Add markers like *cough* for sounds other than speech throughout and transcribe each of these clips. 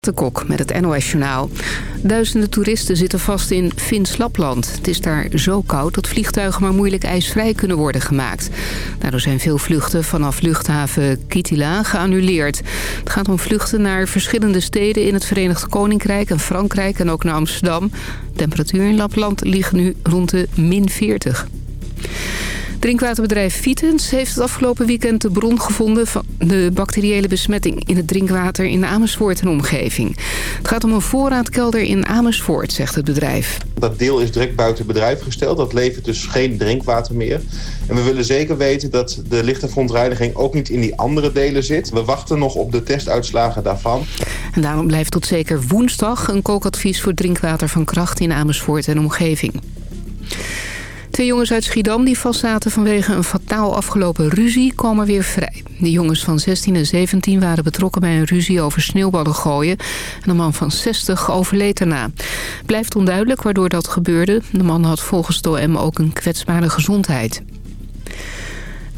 De Kok met het NOS-journaal. Duizenden toeristen zitten vast in Fins Lapland. Het is daar zo koud dat vliegtuigen maar moeilijk ijsvrij kunnen worden gemaakt. Daardoor zijn veel vluchten vanaf luchthaven Kitila geannuleerd. Het gaat om vluchten naar verschillende steden in het Verenigd Koninkrijk en Frankrijk en ook naar Amsterdam. De temperatuur in Lapland ligt nu rond de min 40. Drinkwaterbedrijf Vitens heeft het afgelopen weekend de bron gevonden... van de bacteriële besmetting in het drinkwater in Amersfoort en omgeving. Het gaat om een voorraadkelder in Amersfoort, zegt het bedrijf. Dat deel is direct buiten bedrijf gesteld. Dat levert dus geen drinkwater meer. En we willen zeker weten dat de lichte verontreiniging ook niet in die andere delen zit. We wachten nog op de testuitslagen daarvan. En daarom blijft tot zeker woensdag een kookadvies voor drinkwater van kracht in Amersfoort en omgeving. Twee jongens uit Schiedam die vastzaten vanwege een fataal afgelopen ruzie komen weer vrij. De jongens van 16 en 17 waren betrokken bij een ruzie over sneeuwballen gooien. En een man van 60 overleed daarna. Blijft onduidelijk waardoor dat gebeurde. De man had volgens de OM ook een kwetsbare gezondheid.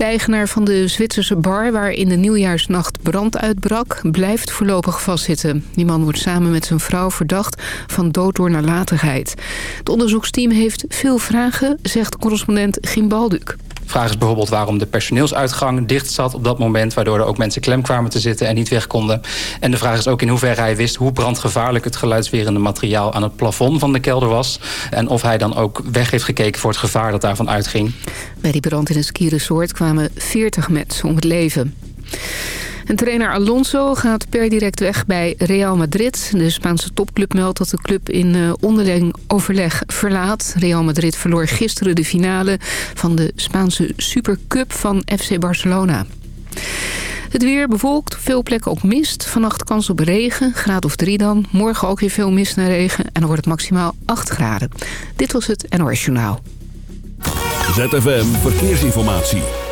De eigenaar van de Zwitserse bar waar in de nieuwjaarsnacht brand uitbrak... blijft voorlopig vastzitten. Die man wordt samen met zijn vrouw verdacht van dood door nalatigheid. Het onderzoeksteam heeft veel vragen, zegt correspondent Gimbalduk vraag is bijvoorbeeld waarom de personeelsuitgang dicht zat op dat moment... waardoor er ook mensen klem kwamen te zitten en niet weg konden. En de vraag is ook in hoeverre hij wist hoe brandgevaarlijk... het geluidswerende materiaal aan het plafond van de kelder was. En of hij dan ook weg heeft gekeken voor het gevaar dat daarvan uitging. Bij die brand in een skiresort kwamen 40 mensen om het leven. Trainer Alonso gaat per direct weg bij Real Madrid. De Spaanse topclub meldt dat de club in uh, onderling overleg verlaat. Real Madrid verloor gisteren de finale van de Spaanse Supercup van FC Barcelona. Het weer bewolkt, veel plekken ook mist. Vannacht kans op regen, graad of drie dan. Morgen ook weer veel mist en regen en dan wordt het maximaal 8 graden. Dit was het NOS Journaal. ZFM Verkeersinformatie.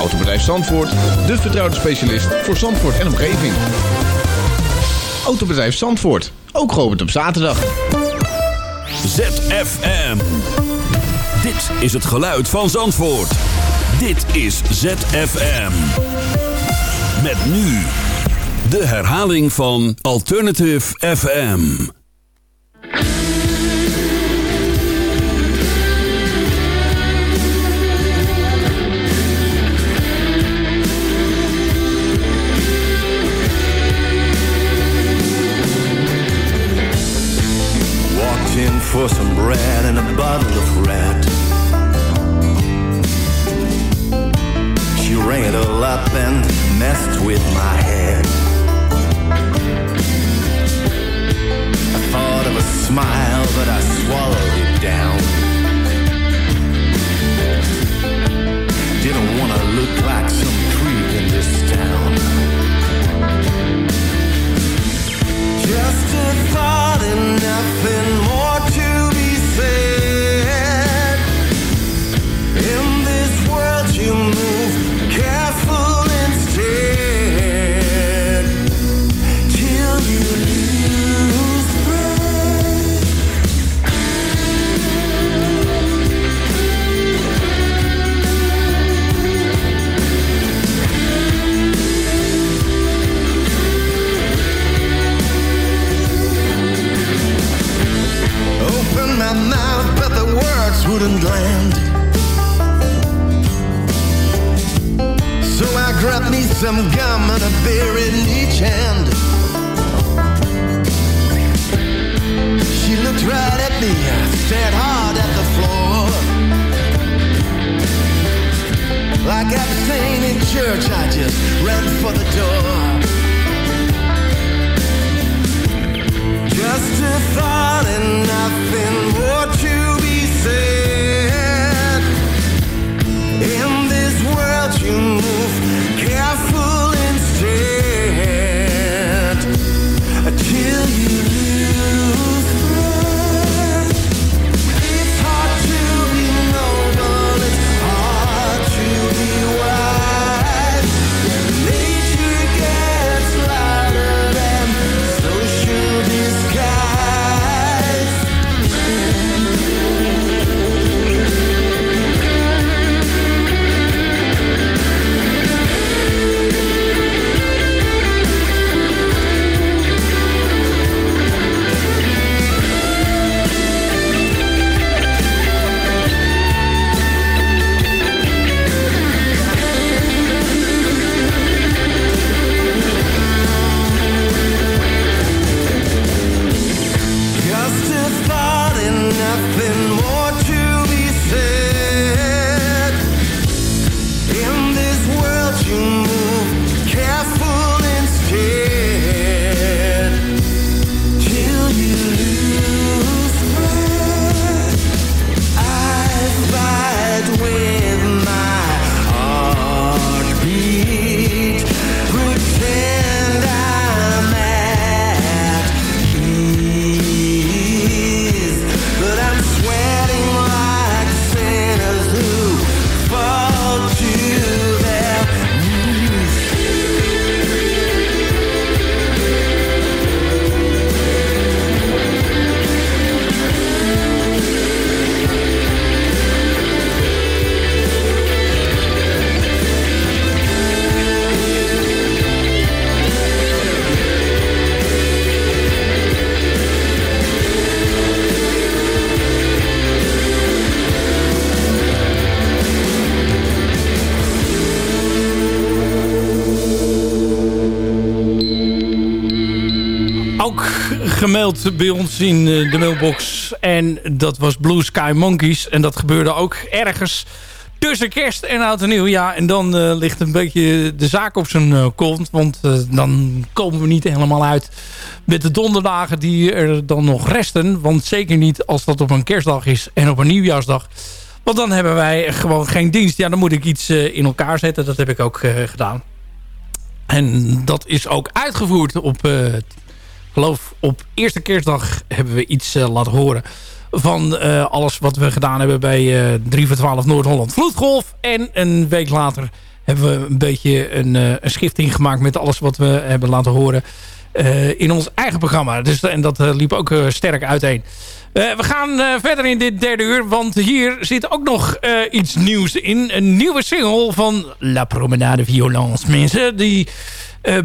Autobedrijf Zandvoort, de vertrouwde specialist voor Zandvoort en omgeving. Autobedrijf Zandvoort, ook geopend op zaterdag. ZFM. Dit is het geluid van Zandvoort. Dit is ZFM. Met nu de herhaling van Alternative FM. For some bread and a bottle of red. She rang it all up and messed with my head. I thought of a smile, but I swallowed it down. Didn't want to look like some creep in this town. Just a thought and bij ons in eh, de mailbox. En dat was Blue Sky Monkeys. En dat gebeurde ook ergens tussen kerst en oud en nieuw. Ja, en dan uh, ligt een beetje de zaak op zijn uh, kont. Want dan komen we niet helemaal uit met de donderdagen die er dan nog resten. Want zeker niet als dat op een kerstdag is en op een nieuwjaarsdag. Want dan hebben wij gewoon geen dienst. Ja, dan moet ik iets in elkaar zetten. Dat heb ik ook gedaan. En dat is ook uitgevoerd op geloof op eerste kerstdag hebben we iets uh, laten horen van uh, alles wat we gedaan hebben bij uh, 3 voor 12 Noord-Holland Vloedgolf. En een week later hebben we een beetje een, uh, schifting gemaakt met alles wat we hebben laten horen in ons eigen programma. Dus, en dat liep ook sterk uiteen. we gaan verder in dit derde uur, want hier zit ook nog iets nieuws in. Een nieuwe single van La Promenade Violence. Mensen, die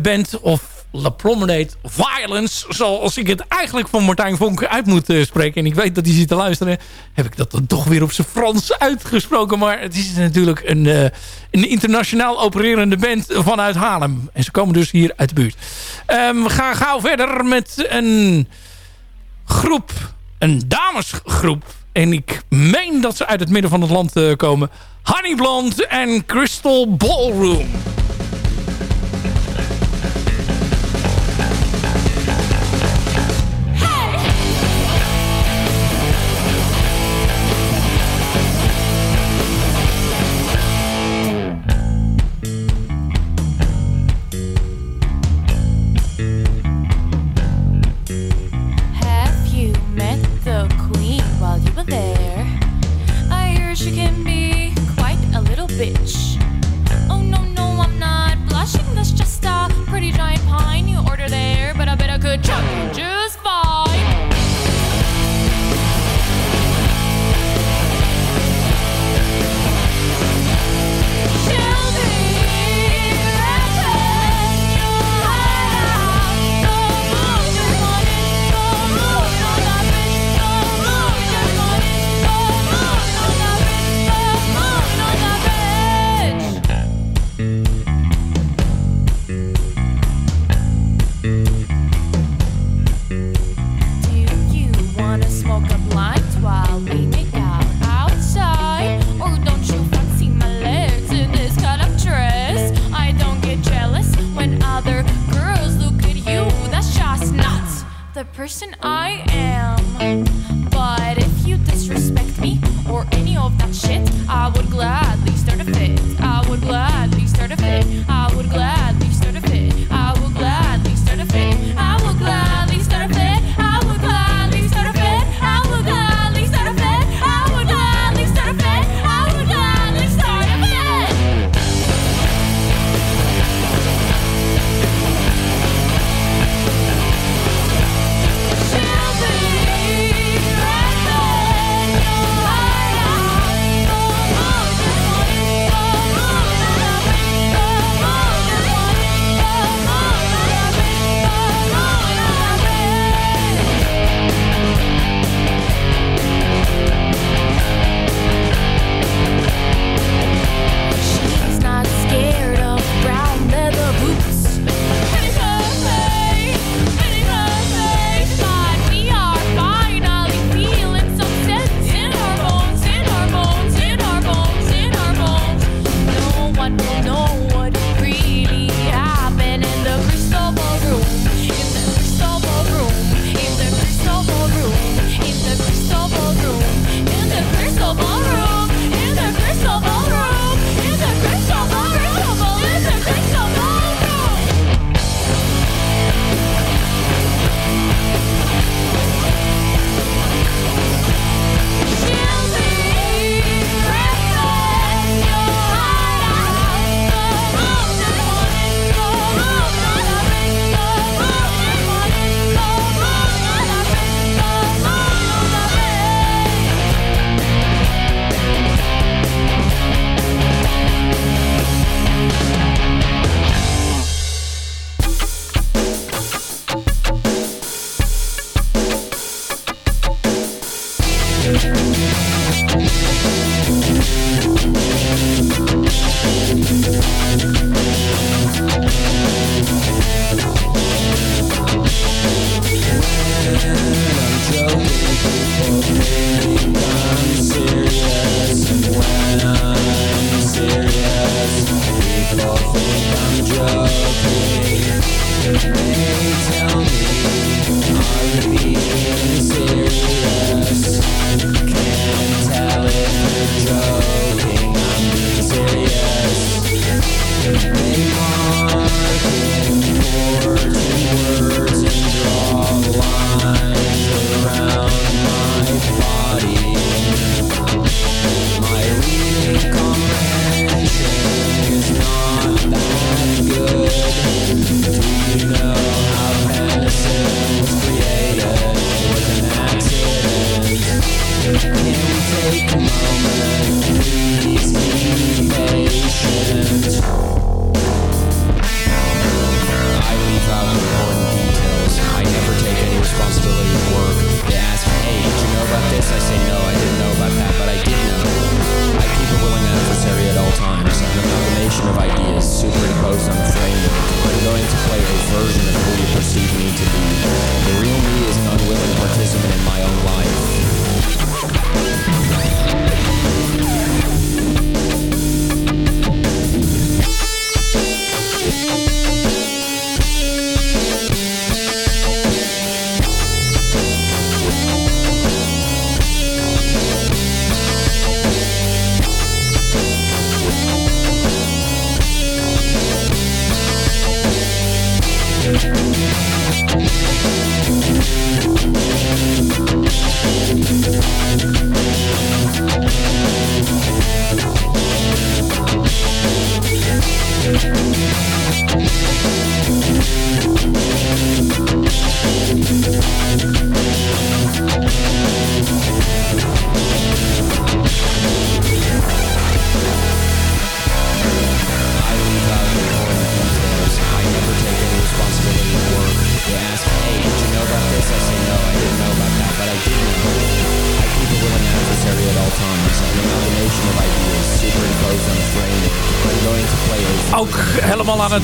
band of La Promenade Violence. Zoals ik het eigenlijk van Martijn Vonk uit moet uh, spreken. En ik weet dat hij zit te luisteren. Heb ik dat dan toch weer op zijn Frans uitgesproken. Maar het is natuurlijk een, uh, een internationaal opererende band vanuit Haarlem. En ze komen dus hier uit de buurt. Um, we gaan gauw verder met een groep. Een damesgroep. En ik meen dat ze uit het midden van het land uh, komen. Honey Blonde en Crystal Ballroom.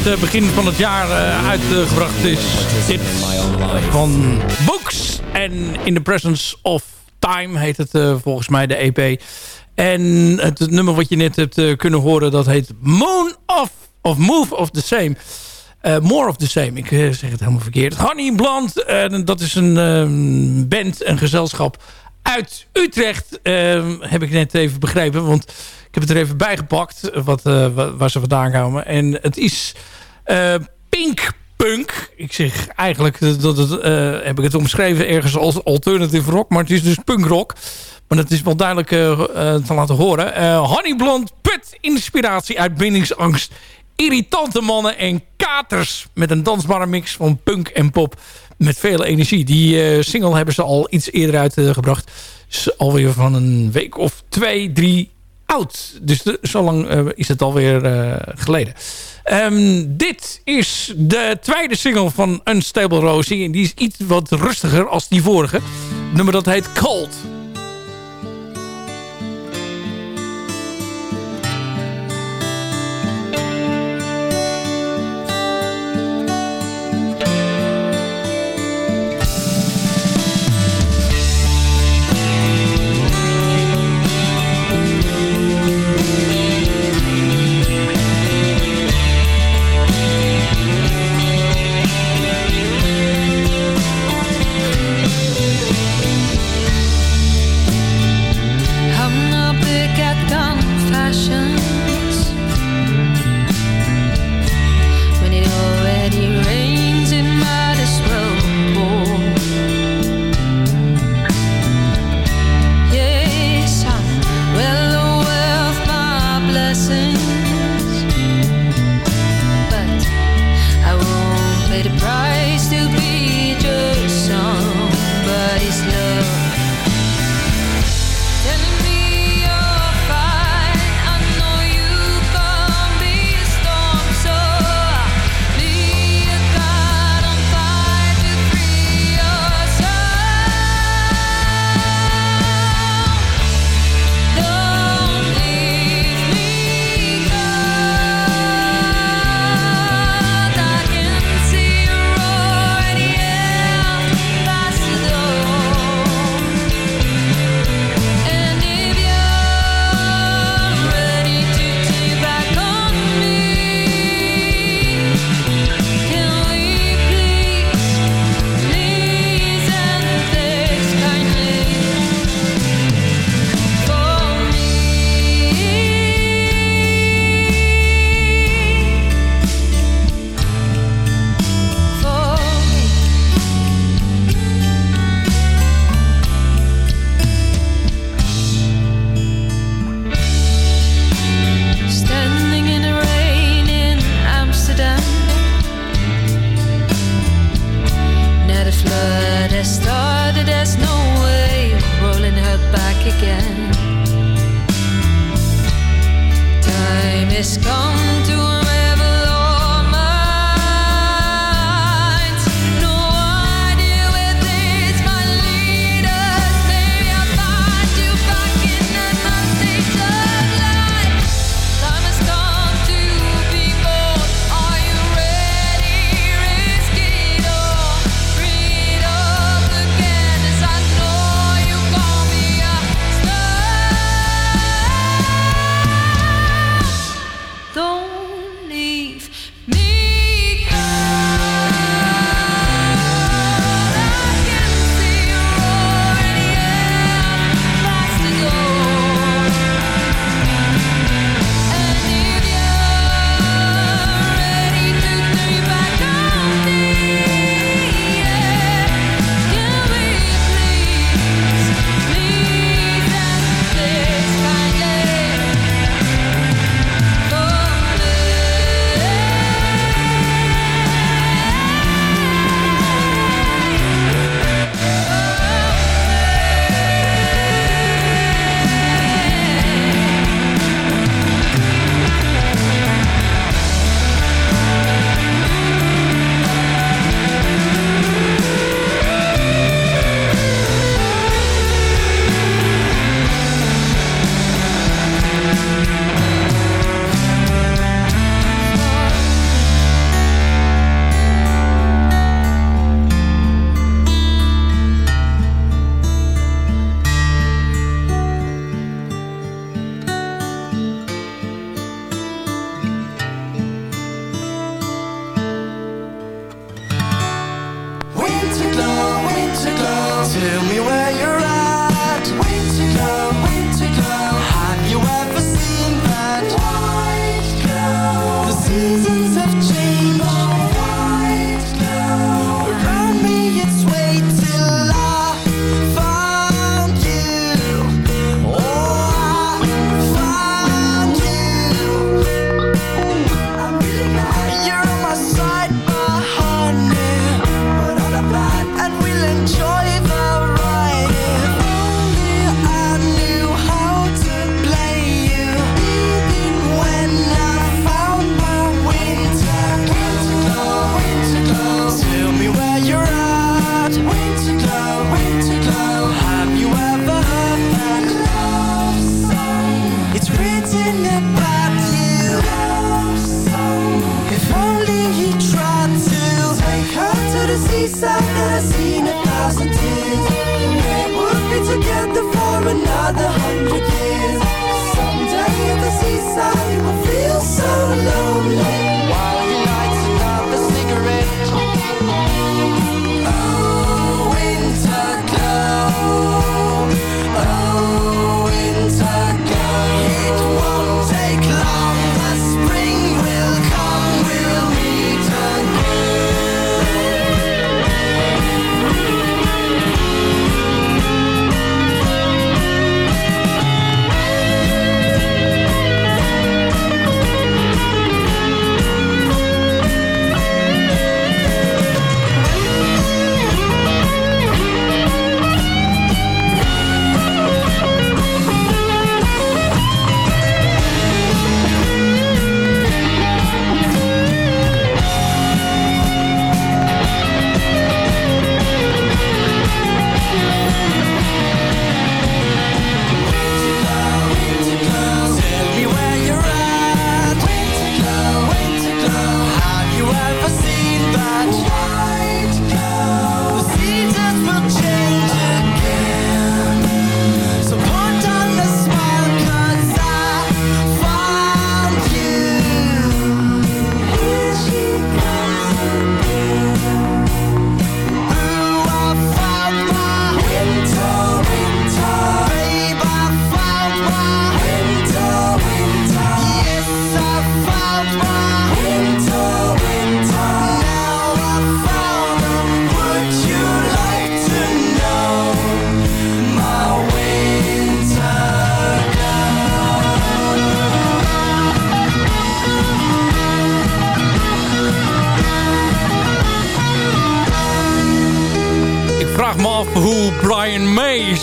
Eh, begin van het jaar uh, uitgebracht is. Dit van Books. En In the Presence of Time heet het uh, volgens mij de EP. En het nummer wat je net hebt kunnen horen, dat heet Moon of, of Move of the Same. more of the Same, ik zeg het helemaal verkeerd. Honey Blonde, dat is een ehm, band, een gezelschap uit Utrecht. Ehm, heb ik net even begrepen, want heb het er even bijgepakt wat, uh, waar ze vandaan komen. En het is uh, Pink Punk. Ik zeg eigenlijk, dat het, uh, heb ik het omschreven ergens als alternative rock. Maar het is dus punk rock. Maar dat is wel duidelijk te laten horen. Honey Blond put inspiratie uit bindingsangst. Irritante mannen en katers. Met een dansbare mix van punk en pop. Met vele energie. Die single hebben ze al iets eerder uitgebracht. Is alweer van een week of twee, drie Dus zo lang uh, is het alweer uh, geleden. Um, dit is de tweede single van Unstable Rosie. En die is iets wat rustiger als die vorige. Nummer dat heet Cold.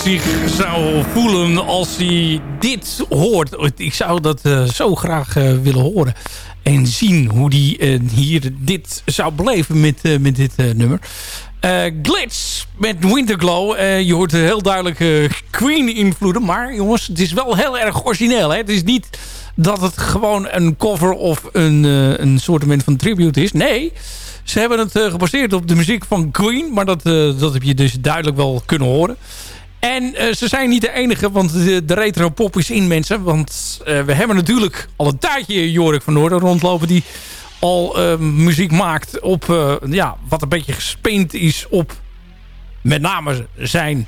Zich zou voelen als hij dit hoort. Ik zou dat uh, zo graag uh, willen horen. En zien hoe hij uh, hier dit zou beleven met, met dit nummer. Glitch met Winterglow. je hoort heel duidelijk Queen-invloeden. Maar jongens, het is wel heel erg origineel. Hè? Het is niet dat het gewoon een cover of een, een soort van tribute is. Nee, ze hebben het gebaseerd op de muziek van Queen. Maar dat, dat heb je dus duidelijk wel kunnen horen. En uh, ze zijn niet de enige, want de, de retro pop is in mensen. Want uh, we hebben natuurlijk al een tijdje Jorik van Noorden rondlopen... die al uh, muziek maakt op ja, wat een beetje gespeend is op met name zijn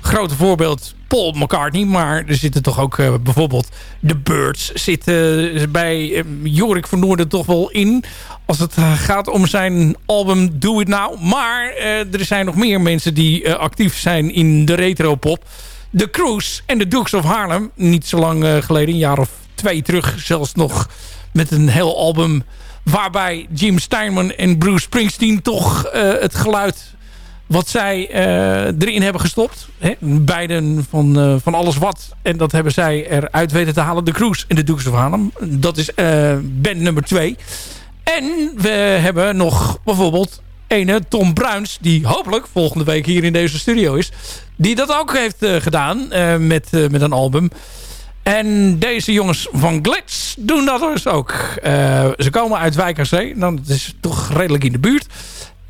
grote voorbeeld Paul McCartney. Maar er zitten toch ook bijvoorbeeld The Birds zitten bij Jorik van Noorden toch wel in. Als het uh, gaat om zijn album Do It Now. Maar er zijn nog meer mensen die actief zijn in de retro-pop. The Cruise en de Dukes of Harlem. Niet zo lang geleden, een jaar of twee terug zelfs nog met een heel album... waarbij Jim Steinman en Bruce Springsteen toch het geluid wat zij erin hebben gestopt. Hè? Beiden van, van alles wat. En dat hebben zij eruit weten te halen. De Cruise en de Dukes of Haarlem. Dat is band nummer twee. En we hebben nog bijvoorbeeld ene Tom Bruins... die hopelijk volgende week hier in deze studio is... die dat ook heeft gedaan met, met een album... En deze jongens van Glitz doen dat dus ook. ze komen uit Wijk Zee. Dan nou, is toch redelijk in de buurt.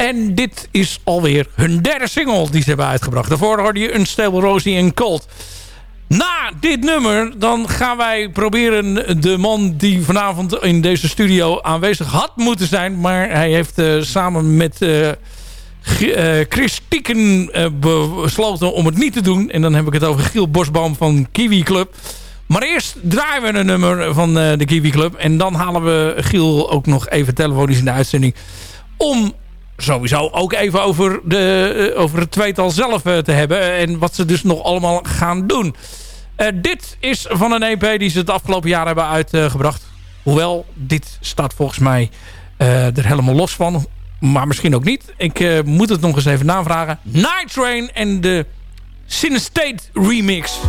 En dit is alweer hun derde single die ze hebben uitgebracht. Daarvoor hoorde je Unstable Rosie en Cold. Na dit nummer, dan gaan wij proberen de man die vanavond in deze studio aanwezig had moeten zijn. Maar hij heeft uh, samen met uh, uh, Chris Tieken besloten om het niet te doen. En dan heb ik het over Giel Bosboom van Kiwi Club. Maar eerst draaien we een nummer van de Kiwi Club. En dan halen we Giel ook nog even telefonisch in de uitzending. Om sowieso ook even over, de, uh, over het tweetal zelf uh, te hebben. En wat ze dus nog allemaal gaan doen. Uh, dit is van een EP die ze het afgelopen jaar hebben uitgebracht. Hoewel, dit staat volgens mij er helemaal los van. Maar misschien ook niet. Ik moet het nog eens even navragen. Night Train en de Synestate remix.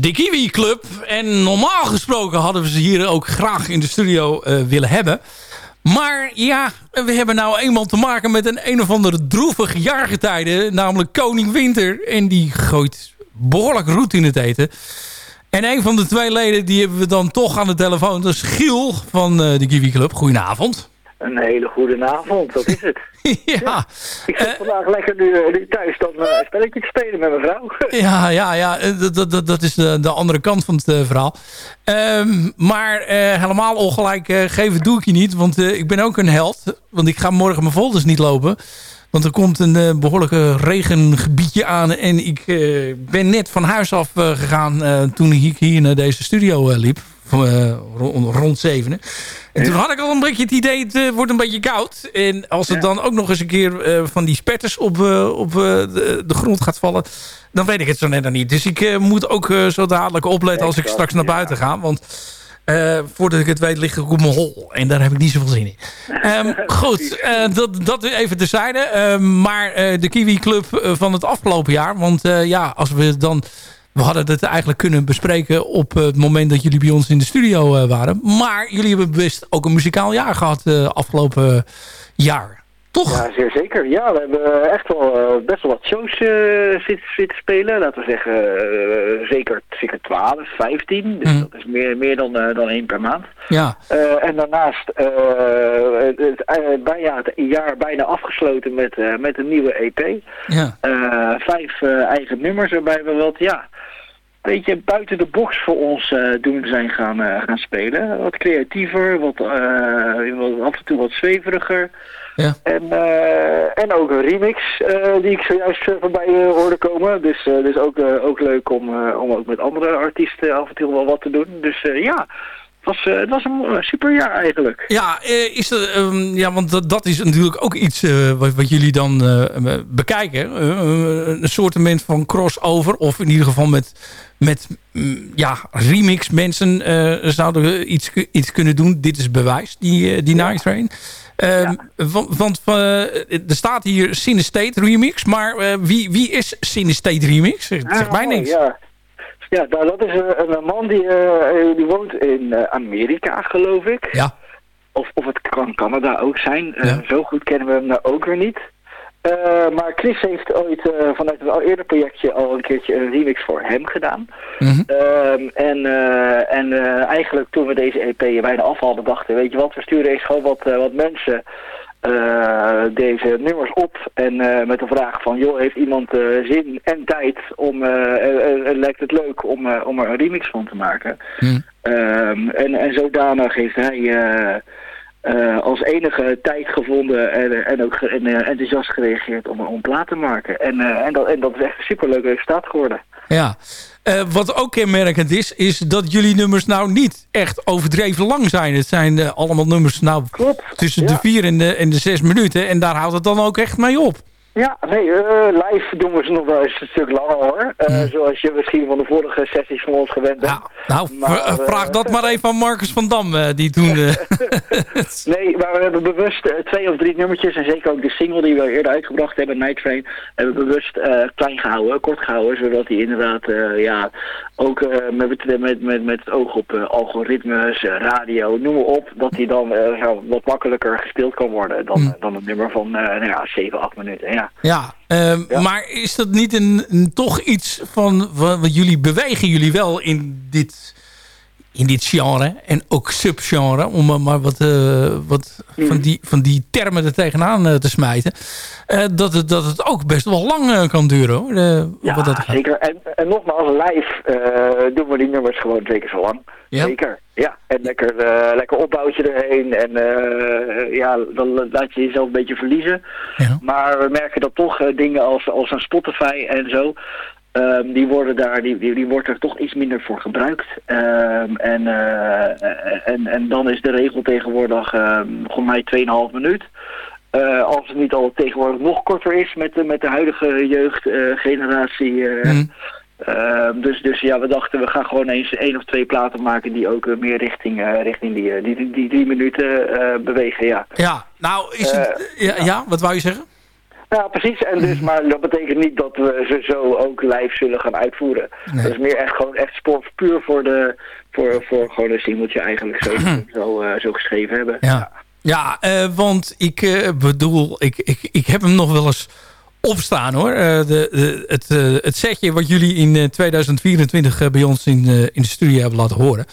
De Kiwi Club. En normaal gesproken hadden we ze hier ook graag in de studio uh, willen hebben. Maar ja, we hebben nou eenmaal te maken met een een of andere droevig jaargetijde. Namelijk Koning Winter. En die gooit behoorlijk roet in het eten. En een van de twee leden die hebben we dan toch aan de telefoon. Dat is Giel van uh, de Kiwi Club. Goedenavond. Een hele goede avond, dat is het. *laughs* ja. Ik zit uh, vandaag lekker nu, nu thuis dan uh, spelletje te spelen met mijn vrouw. *laughs* ja, ja, ja. Dat, dat, dat is de, de andere kant van het uh, verhaal. Um, maar helemaal ongelijk geven doe ik je niet. Want ik ben ook een held. Want ik ga morgen mijn folders niet lopen. Want er komt een behoorlijke regengebiedje aan. En ik ben net van huis af gegaan toen ik hier naar deze studio liep. Rond, rond zevenen. En toen had ik al een beetje het idee, het wordt een beetje koud. En als het dan ook nog eens een keer van die spetters op, op de, de, grond gaat vallen... dan weet ik het zo net niet. Dus ik moet ook zo dadelijk opletten als ik straks naar buiten ga. Want uh, voordat ik het weet ligt ik op mijn hol. En daar heb ik niet zoveel zin in. *laughs* Um, goed, uh, dat, dat even terzijde. Uh, maar de Kiwi Club van het afgelopen jaar. Want ja, als we dan... We hadden het eigenlijk kunnen bespreken op het moment dat jullie bij ons in de studio waren. Maar jullie hebben best ook een muzikaal jaar gehad afgelopen jaar. Toch? Ja, zeer zeker. Ja, we hebben echt wel uh, best wel wat shows uh, zitten, zitten spelen. Laten we zeggen, zeker, zeker 12, 15. Dus mm. dat is meer, meer dan, dan één per maand. Ja. en daarnaast het, bijna, het jaar bijna afgesloten met, met een nieuwe EP. Ja. vijf eigen nummers waarbij we wat, ja, een beetje buiten de box voor ons doen zijn gaan, gaan spelen. Wat creatiever, wat, wat af en toe wat zweveriger. Ja. En, uh, en ook een remix uh, die ik zojuist uh, voorbij hoorde komen. Dus, dus ook, ook leuk om, om ook met andere artiesten af en toe wel wat te doen. Dus ja, het was, het was een super jaar eigenlijk. Ja, is er, um, ja want dat, dat is natuurlijk ook iets wat, wat jullie dan bekijken. een soort van crossover of in ieder geval met met mm, ja, remix mensen zouden iets, iets kunnen doen. Dit is bewijs, die, die ja. Night Train. Um, Want, want uh, er staat hier Synestate Remix. Maar uh, wie, wie is Synestate Remix? Zeg, zeg mij niks. Ja, ja nou, dat is een, een man die, uh, die woont in Amerika, geloof ik. Ja. Of, of het kan Canada ook zijn. Ja. Zo goed kennen we hem nou ook weer niet. Uh, maar Chris heeft ooit uh, vanuit een al eerder projectje al een keertje een remix voor hem gedaan. Mm -hmm. uh, en en eigenlijk toen we deze EP bijna af hadden, dachten weet je wat, we sturen eens gewoon wat, wat mensen deze nummers op. En met de vraag van, joh, heeft iemand zin en tijd om, lijkt het leuk om, om er een remix van te maken. Mm. en, en zodanig heeft hij... Uh, als enige tijd gevonden en, en ook en, uh, enthousiast gereageerd om een plaat te maken. En, uh, en, dat, en dat is echt een superleuk resultaat geworden. Ja, wat ook kenmerkend is, is dat jullie nummers nou niet echt overdreven lang zijn. Het zijn allemaal nummers nou Klopt, tussen ja. de vier en de, en de zes minuten. En daar houdt het dan ook echt mee op. Ja, nee, uh, live doen we ze nog wel eens een stuk langer hoor. Uh, mm. Zoals je misschien van de vorige sessies van ons gewend bent. Ja, nou, maar, vraag uh, dat maar even aan Marcus van Dam, die toen... *laughs* nee, maar we hebben bewust twee of drie nummertjes, en zeker ook de single die we eerder uitgebracht hebben, Night Train, hebben we bewust klein gehouden, kort gehouden, zodat die inderdaad, ja, ook met, met, met, met het oog op algoritmes, radio, noem maar op, dat die dan wat makkelijker gespeeld kan worden dan, mm. dan een nummer van, nou ja, 7, 8 minuten, ja. Ja, um, ja, maar is dat niet een, een, toch iets van... wat jullie bewegen jullie wel in dit, in dit genre en ook subgenre... om maar wat, uh, wat mm. van, die, van die termen er tegenaan uh, te smijten... Uh, dat, het, dat het ook best wel lang kan duren. Hoor, ja, wat dat zeker. En, en nogmaals, live doen we die nummers gewoon twee keer zo lang. Ja? Zeker. Ja, en lekker, uh, lekker opbouwtje erheen. En uh, ja, dan laat je jezelf een beetje verliezen. Ja. Maar we merken dat toch uh, dingen als, als een Spotify en zo... Um, die, worden daar, die, die, die, wordt er toch iets minder voor gebruikt. Um, en, en, en dan is de regel tegenwoordig um, voor mij 2,5 minuut. als het niet al tegenwoordig nog korter is met, met de huidige jeugdgeneratie... Mm. Uh, dus, dus ja, we dachten we gaan gewoon eens één of twee platen maken die ook meer richting, uh, richting die, die, die, die drie minuten bewegen, ja. Ja, nou is het... ja, ja, wat wou je zeggen? Ja, precies. En dus, maar dat betekent niet dat we ze zo ook live zullen gaan uitvoeren. Dat is meer echt gewoon echt sport puur voor de voor, voor gewoon een singeltje eigenlijk zo, zo, uh, zo geschreven hebben. Ja, ja want ik bedoel, ik, ik, ik heb hem nog wel eens opstaan hoor. de, de, het, het setje wat jullie in 2024 bij ons in, in de studio hebben laten horen.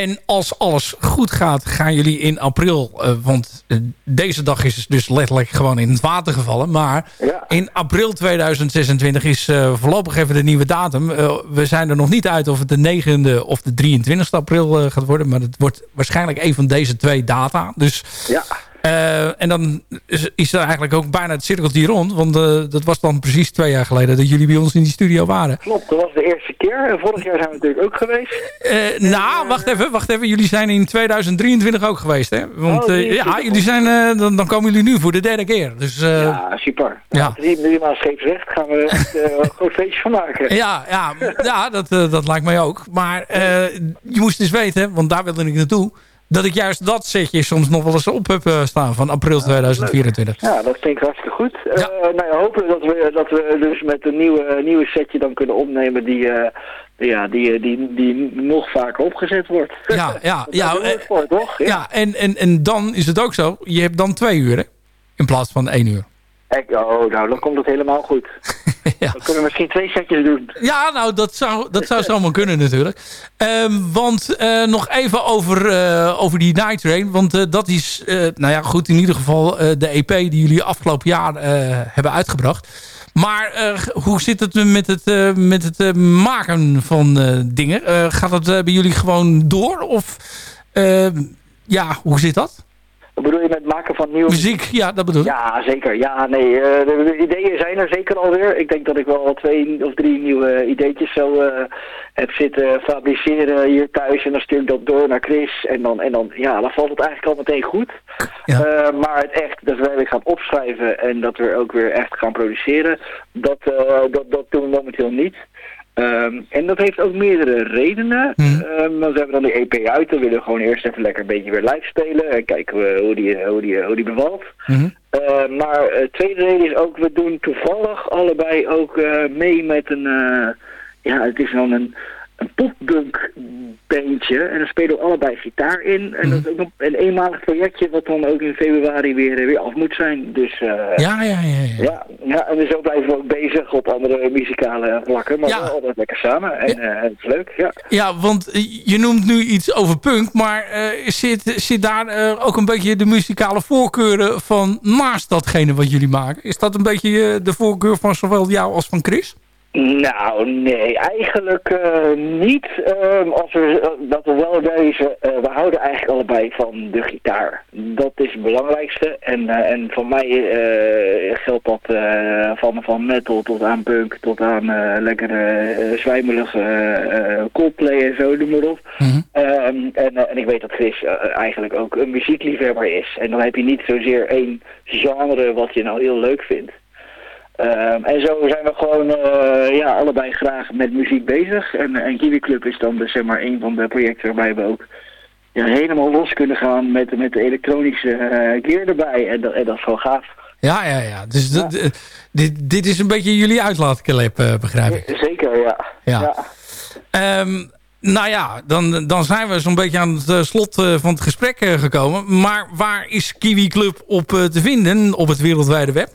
En als alles goed gaat, gaan jullie in april... Uh, want deze dag is dus letterlijk gewoon in het water gevallen. Maar ja. in april 2026 is uh, voorlopig even de nieuwe datum. we zijn er nog niet uit of het de 9e of de 23e april gaat worden. Maar het wordt waarschijnlijk een van deze twee data. Dus ja. Uh, en dan is, is er eigenlijk ook bijna het cirkeltje rond. Want uh, dat was dan precies twee jaar geleden dat jullie bij ons in die studio waren. Klopt, dat was de eerste keer. En vorig jaar zijn we natuurlijk ook geweest. Uh, nou, wacht even, wacht even. Jullie zijn in 2023 ook geweest, hè? Want oh, ja, jullie zijn, dan, dan komen jullie nu voor de derde keer. Dus, ja, super. Ja. Drie minimaal scheepsrecht gaan we echt een groot feestje van maken. Ja, ja, ja dat, dat lijkt mij ook. Maar je moest eens weten, want daar wilde ik naartoe dat ik juist dat setje soms nog wel eens op heb uh, staan van april 2024. Ja, dat klinkt hartstikke goed. Ja. Uh, nou ja, hopen dat we, dat we dus met een nieuwe, nieuwe setje dan kunnen opnemen die, uh, ja, die, die, die nog vaker opgezet wordt. Ja, ja, *laughs* ja, voor, toch? ja. ja en, en, en dan is het ook zo, je hebt dan twee uur hè? in plaats van één uur. Oh, nou, dan komt het helemaal goed. *laughs* ja. Dan kunnen we misschien twee setjes doen. Ja, nou, dat zou, dat zou zomaar kunnen natuurlijk. Um, want uh, nog even over, uh, over die Night Train. Want uh, dat is, nou ja, goed, in ieder geval de EP die jullie afgelopen jaar hebben uitgebracht. Maar hoe zit het met het, met het maken van dingen? gaat dat bij jullie gewoon door? Of ja, hoe zit dat? Wat bedoel je met maken van nieuwe muziek? Ja, dat bedoel ik. Ja, zeker. Ja, nee, uh, de, de, ideeën zijn er zeker alweer. Ik denk dat ik wel twee of drie nieuwe ideetjes zo uh, heb zitten fabriceren hier thuis. En dan stuur ik dat door naar Chris. En dan, en dan, ja, dan valt het eigenlijk al meteen goed. Ja. Uh, maar het echt, dat we gaan opschrijven en dat we ook weer echt gaan produceren, dat, dat, dat doen we momenteel niet. Um, en dat heeft ook meerdere redenen. Mm. Um, want we hebben dan de EP uit. Dan willen we gewoon eerst even lekker een beetje weer live spelen. En kijken we hoe die, hoe die, hoe die bevalt. Mm -hmm. uh, maar de uh, tweede reden is ook, we doen toevallig allebei ook uh, mee met een... uh, ja, het is dan een popdunk bandje. En dan spelen we allebei gitaar in. En Mhm. dat is ook nog een eenmalig projectje wat dan ook in februari weer, weer af moet zijn. Dus uh, Ja, ja, ja. ja. ja, ja, en zo blijven we ook bezig op andere muzikale vlakken, maar Ja. wel altijd lekker samen. En eh, het is leuk, ja. Ja, want eh, je noemt nu iets over punk, maar eh, zit, zit daar eh, ook een beetje de muzikale voorkeuren van naast datgene wat jullie maken? Is dat een beetje eh, de voorkeur van zowel jou als van Chris? Nou, nee, eigenlijk eh, niet. Ehm, als we, eh, dat we wel wezen, eh, we houden eigenlijk allebei van de gitaar. Dat is het belangrijkste. En, eh, en voor mij eh, geldt dat van, van metal tot aan punk, tot aan lekkere zwijmelige Coldplay en zo, noem maar op. Mhm. Ehm, en, en ik weet dat Chris eigenlijk ook een muziekliefhebber is. En dan heb je niet zozeer één genre wat je nou heel leuk vindt. Ehm, en zo zijn we gewoon eh, ja, allebei graag met muziek bezig. En, en Kiwi Club is dan dus, zeg maar een van de projecten waarbij we ook ja, helemaal los kunnen gaan met, met de elektronische eh, gear erbij. En dat, en dat is gewoon gaaf. Ja, ja, ja. Dus eh, dit, dit is een beetje jullie uitlaatklep, eh, begrijp ik. Zeker, ja. Ja. Ehm, nou ja, dan, dan zijn we zo'n beetje aan het slot van het gesprek gekomen. Maar waar is Kiwi Club op te vinden op het wereldwijde web?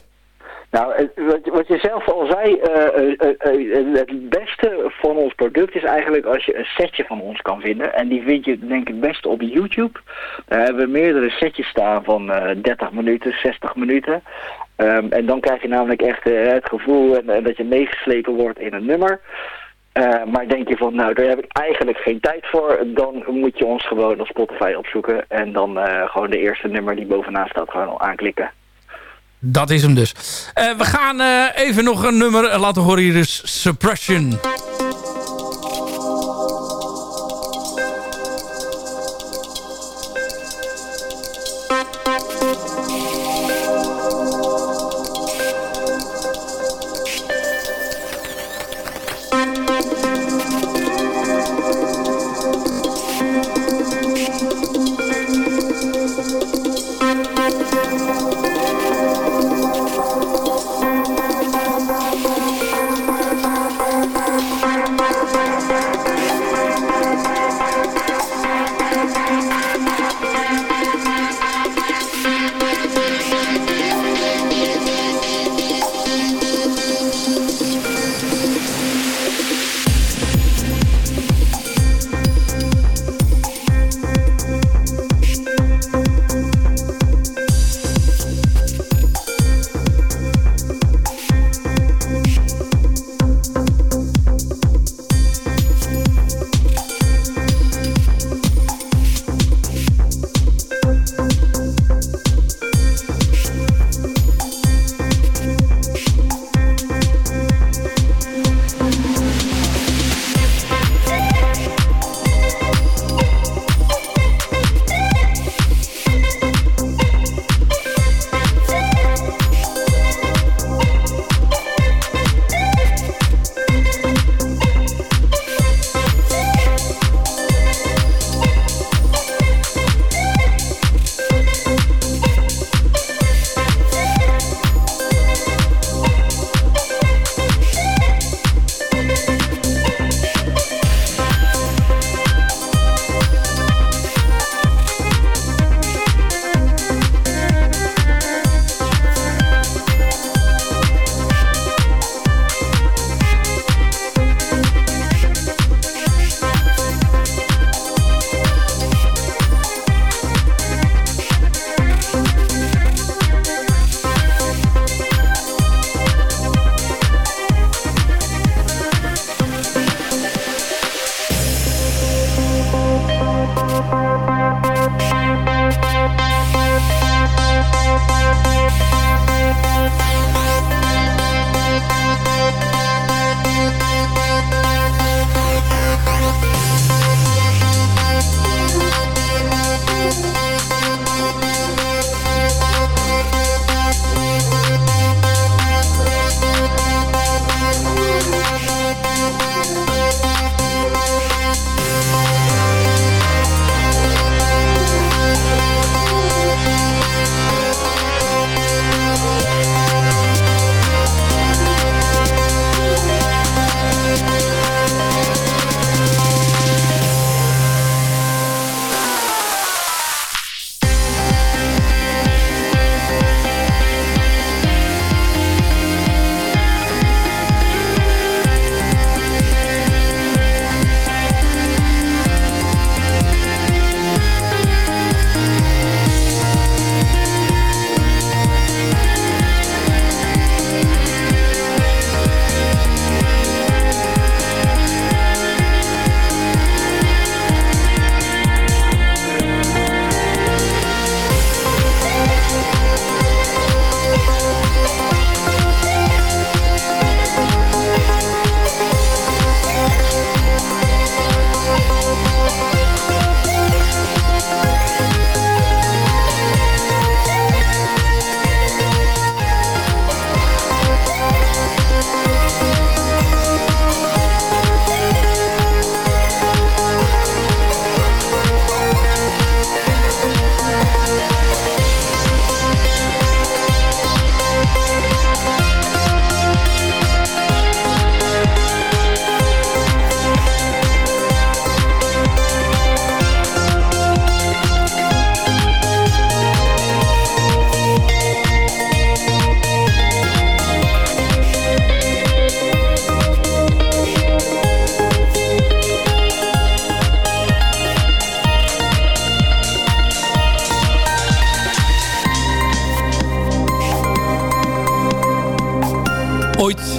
Nou, wat, je zelf al zei, eh, eh, eh, het beste van ons product is eigenlijk als je een setje van ons kan vinden. En die vind je denk ik het beste op YouTube. Daar hebben we meerdere setjes staan van eh 30 minuten, 60 minuten. Ehm, en dan krijg je namelijk echt het gevoel en, dat je meegeslepen wordt in een nummer. Maar denk je van, nou, daar heb ik eigenlijk geen tijd voor, dan moet je ons gewoon op Spotify opzoeken. En dan gewoon de eerste nummer die bovenaan staat gewoon al aanklikken. Dat is hem dus. Eh, we gaan eh, even nog een nummer laten horen. Hier is Suppression.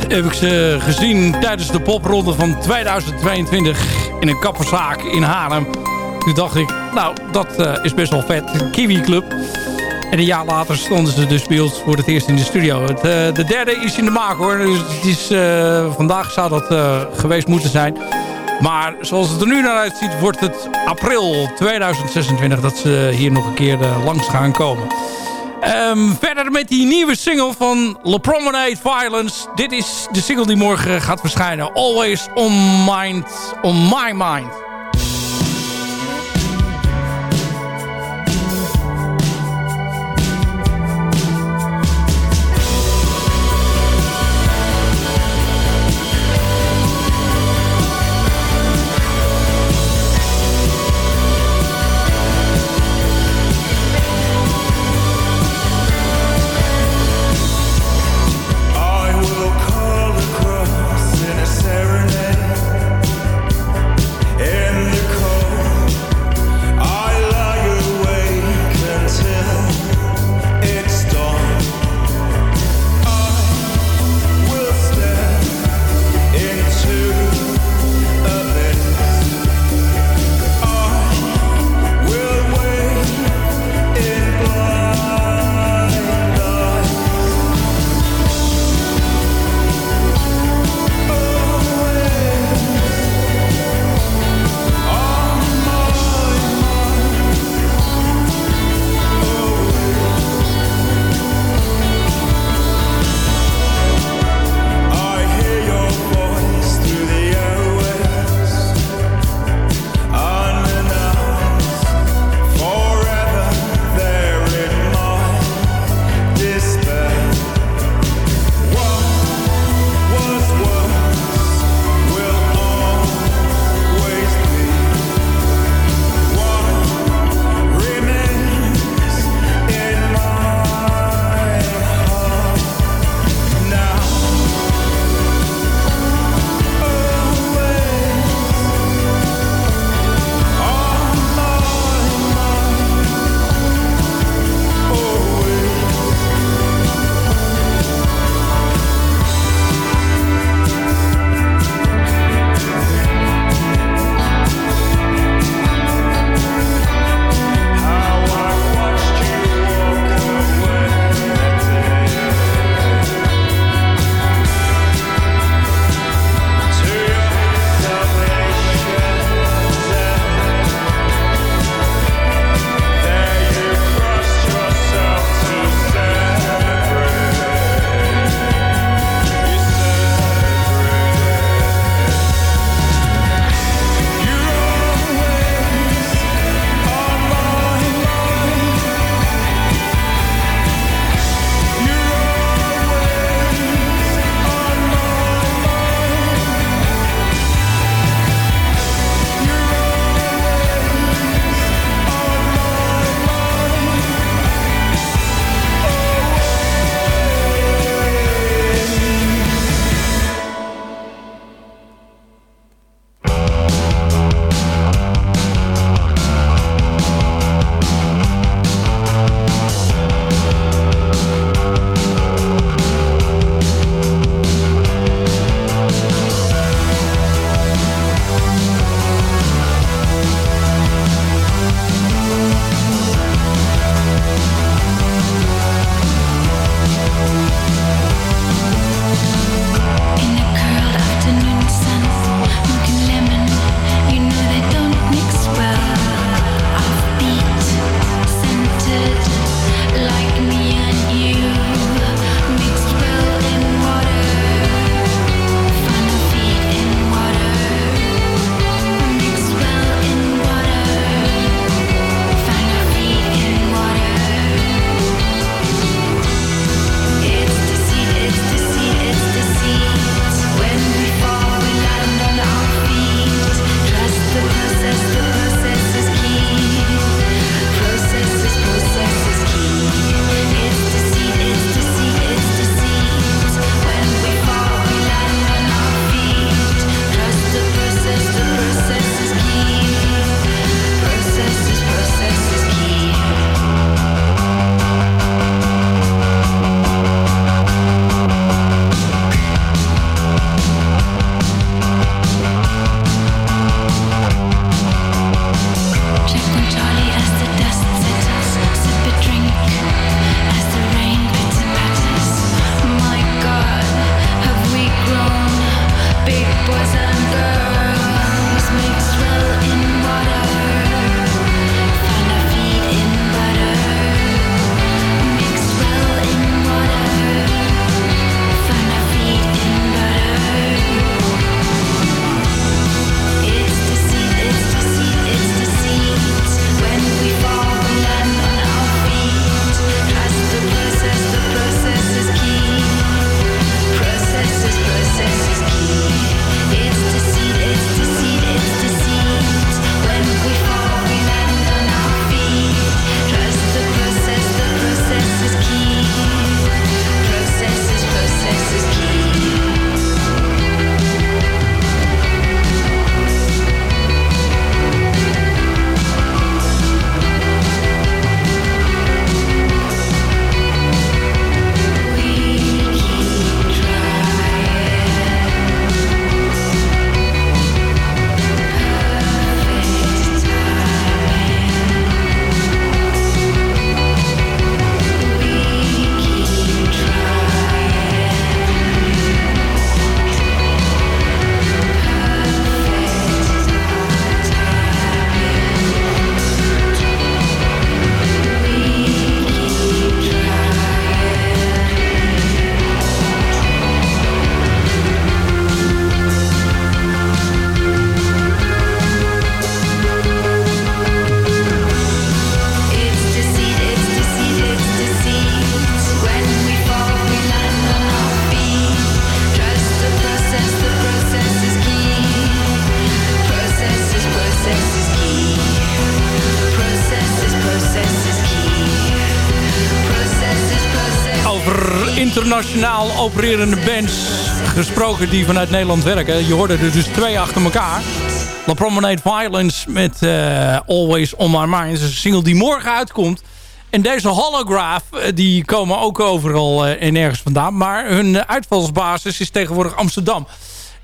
Heb ik ze gezien tijdens de popronde van 2022 in een kapperzaak in Haarlem. Toen dacht ik, nou, dat uh, is best wel vet. Kiwi Club. En een jaar later stonden ze dus bij voor het eerst in de studio. Het, uh, de derde is in de maak hoor. Dus het is, uh, vandaag zou dat geweest moeten zijn. Maar zoals het er nu naar uitziet, wordt het april 2026 dat ze hier nog een keer langs gaan komen. Um, verder met die nieuwe single van Le Promenade Violence. Dit is de single die morgen gaat verschijnen. Always on, mind, on my mind. Opererende bands gesproken die vanuit Nederland werken. Je hoorde er dus twee achter elkaar. La Promenade Violence met uh, Always On My Mind. is een single die morgen uitkomt. En deze Holograph, eh, die komen ook overal uh, en ergens vandaan. Maar hun uitvalsbasis is tegenwoordig Amsterdam.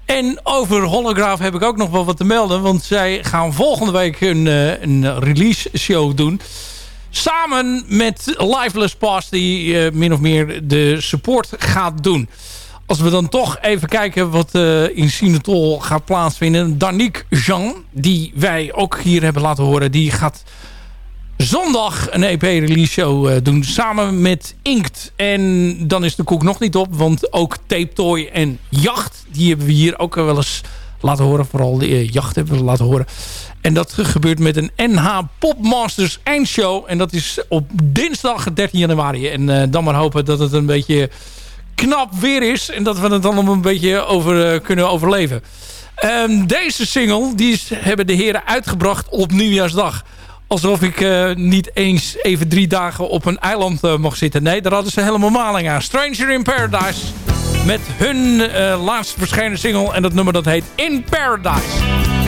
En over Holograph heb ik ook nog wel wat te melden. Want zij gaan volgende week een, een release show doen. Samen met Lifeless Pass die uh, min of meer de support gaat doen. Als we dan toch even kijken wat uh, in Sinatol gaat plaatsvinden. Danique Jean, die wij ook hier hebben laten horen. Die gaat zondag een EP-release show uh, doen. Samen met Inkt. En dan is de koek nog niet op. Want ook Tape Toy en Jacht. Die hebben we hier ook wel eens laten horen. Vooral de Jacht hebben we laten horen. En dat gebeurt met een NH Popmasters eindshow. En dat is op dinsdag 13 januari. En uh, dan maar hopen dat het een beetje knap weer is. En dat we het dan een beetje over uh, kunnen overleven. Um, deze single die is, hebben de heren uitgebracht op nieuwjaarsdag. Alsof ik uh, niet eens even drie dagen op een eiland mocht zitten. Nee, daar hadden ze helemaal maling aan. Stranger in Paradise. Met hun laatst verschenen single. En dat nummer dat heet In Paradise.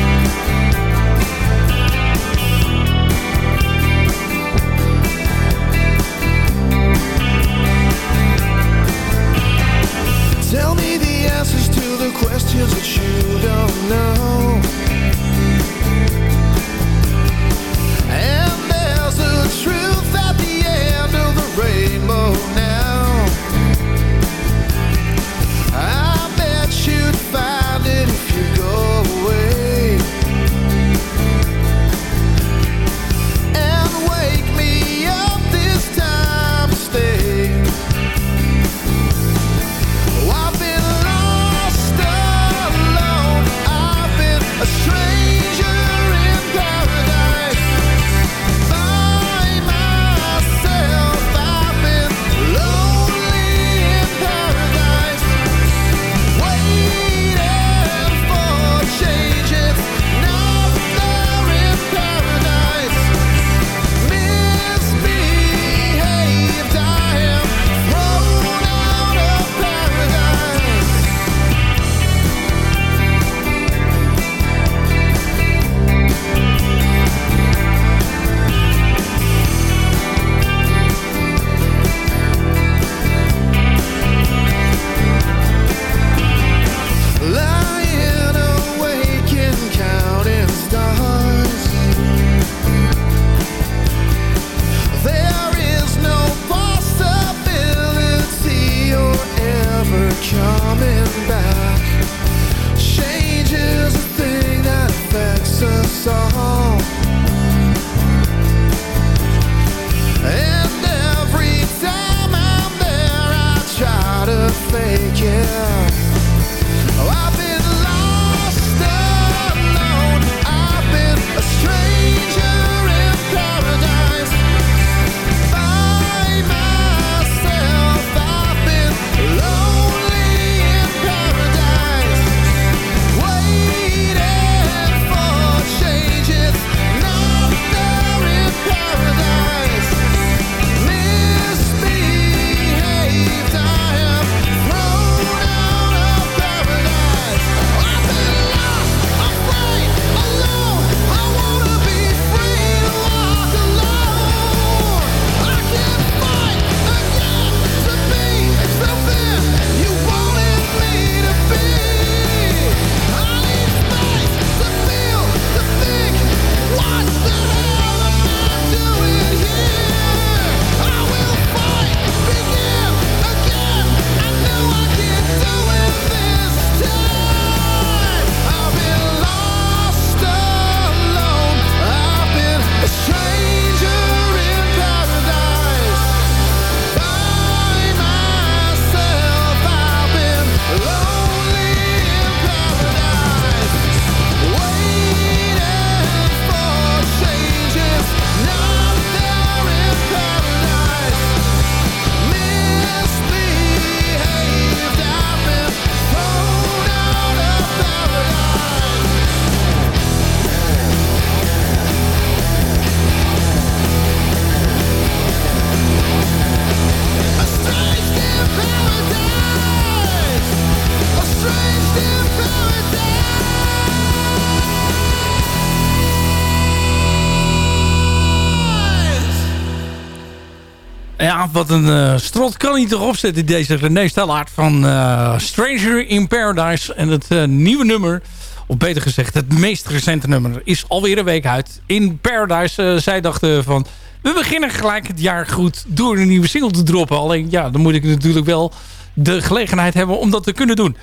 Wat een uh, strot kan hij toch opzetten, deze René Stellaert van uh, Stranger in Paradise. En het uh, nieuwe nummer, of beter gezegd het meest recente nummer, is alweer een week uit. In Paradise, zij dachten van, we beginnen gelijk het jaar goed door een nieuwe single te droppen. Alleen ja, dan moet ik natuurlijk wel de gelegenheid hebben om dat te kunnen doen.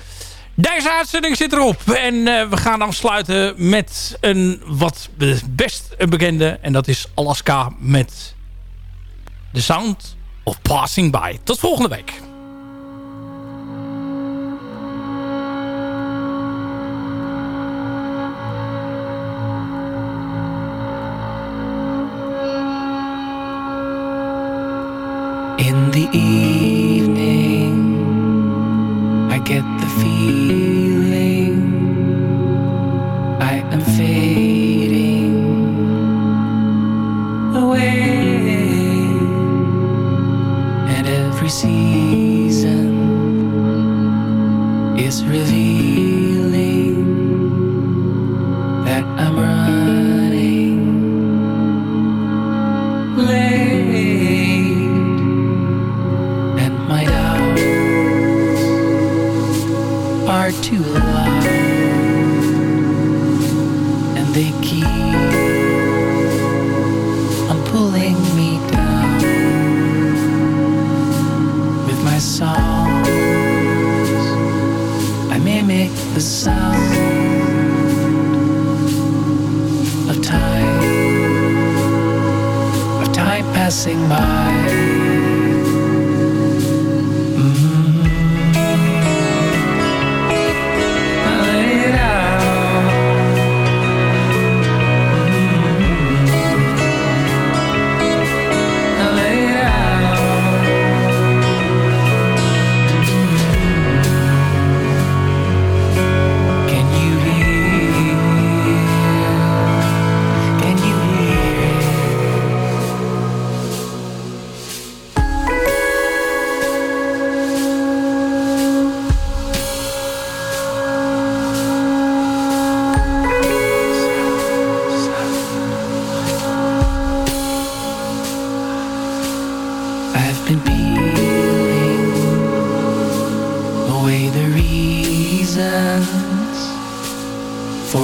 Deze uitzending zit erop. En we gaan afsluiten met een wat best bekende. En dat is Alaska met The Sound of Passing By. Tot volgende week. In the evening I get the feeling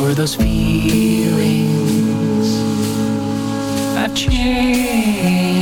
for those feelings I've changed